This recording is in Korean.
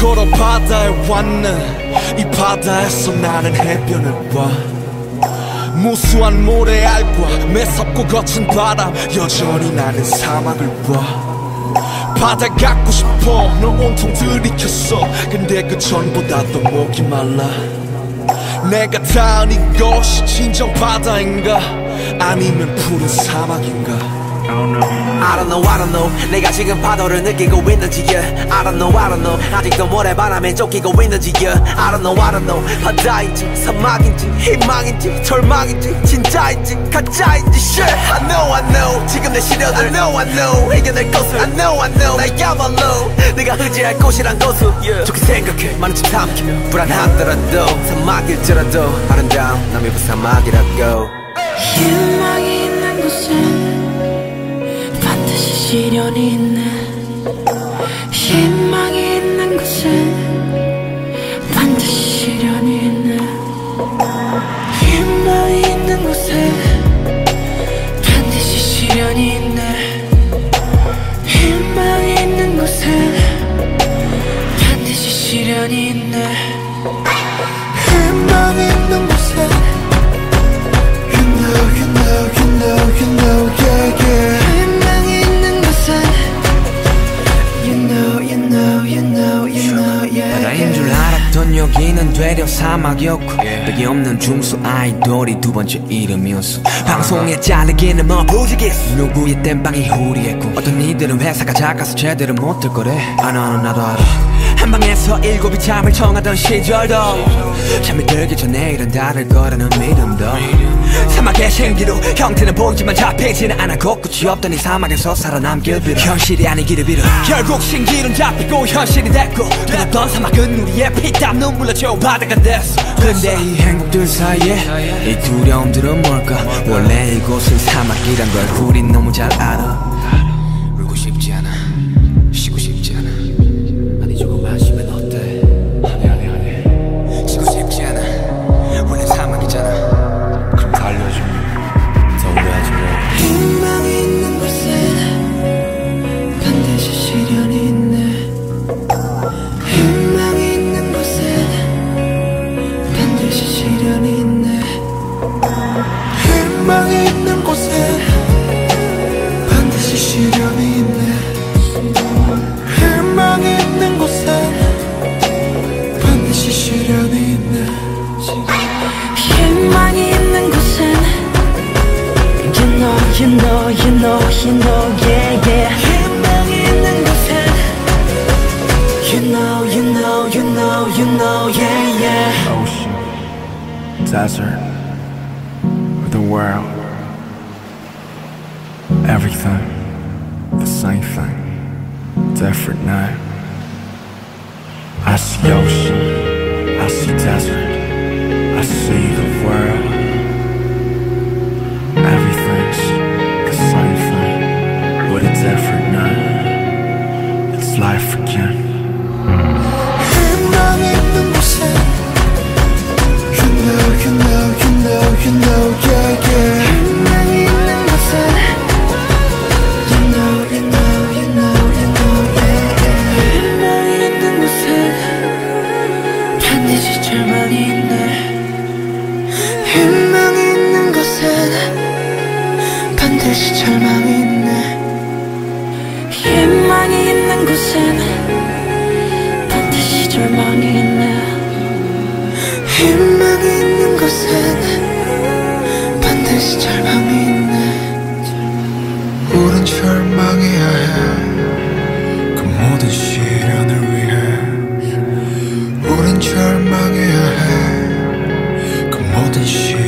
걸어 바다에 왔네. 이 바다에서 나는 해변을 봐. 무수한 모래알과 매섭고 거친 바람 여전히 나는 사막을 봐. 바다 갖고 싶어 너 온통 들이켰어. 근데 그 전보다 더 목이 말라. 내가 닿은 이것이 진정 바다인가? 아니면 푸른 사막인가 don't know I don't know. 내가 지금 파도를 느끼고 있는지 yeah. I don't know I don't know. 아직도 모래바람에 쫓기고 있는지 yeah. I don't know I don't know. 바다인지 사막인지 희망인지 절망인지 진짜인지 가짜인지 shit. I know I know. 지금 내 시련을 I know I know. 이겨낼 것을 I know I know. 나야말로 내가 의지할 곳이란 것을 yeah. 좋게 생각해. 많은 짓 삼켜 불안하더라도 사막일지라도. 아름다운 남의 부사막이라고 희망이 있는 반드 시 시련이 있네 되려 사막이었고 벽이 없는 중수 아이돌이 두 번째 이름이었어. 방송에 잘리기는 뭐 부지기스 누구의 땜빵이 후리했고 어떤 이들은 회사가 작아서 제대로 못들 거래. 아 나는 나도 알아 한 방에서 일곱이 잠을 청하던 시절도 잠이 들기 전에 일은 다를 거라는 믿음도 사막의 생기로 형태는 보이지만 잡히지는 않아 곳곳이 없던 이 사막에서 살아남길 빌어. 현실이 아니기를 빌어. 결국 신기는 잡히고 현실이 됐고 그랬던 사막은 우리의 피땀 눈물로 채워 바다가 됐어. 근데 이 행복들 사이에 이 두려움들은 뭘까? 원래 이곳은 사막이란 걸 우린 너무 잘 알아 you know, you know, you know, yeah, yeah 희망이 있는 곳엔 You know, you know, you know, you know, yeah, yeah ocean, desert, or the world. Everything, the same thing, different name. I see ocean, I see desert, I see the world. 반드시 절망이 있네. 희망이 있는 곳엔 반드시 절망이 있네. 희망이 있는 곳엔 반드시 절망이 있네. 우린 절망해야 해 그 모든 시련을 위해. 우린 절망해야 해 그 모든 시련을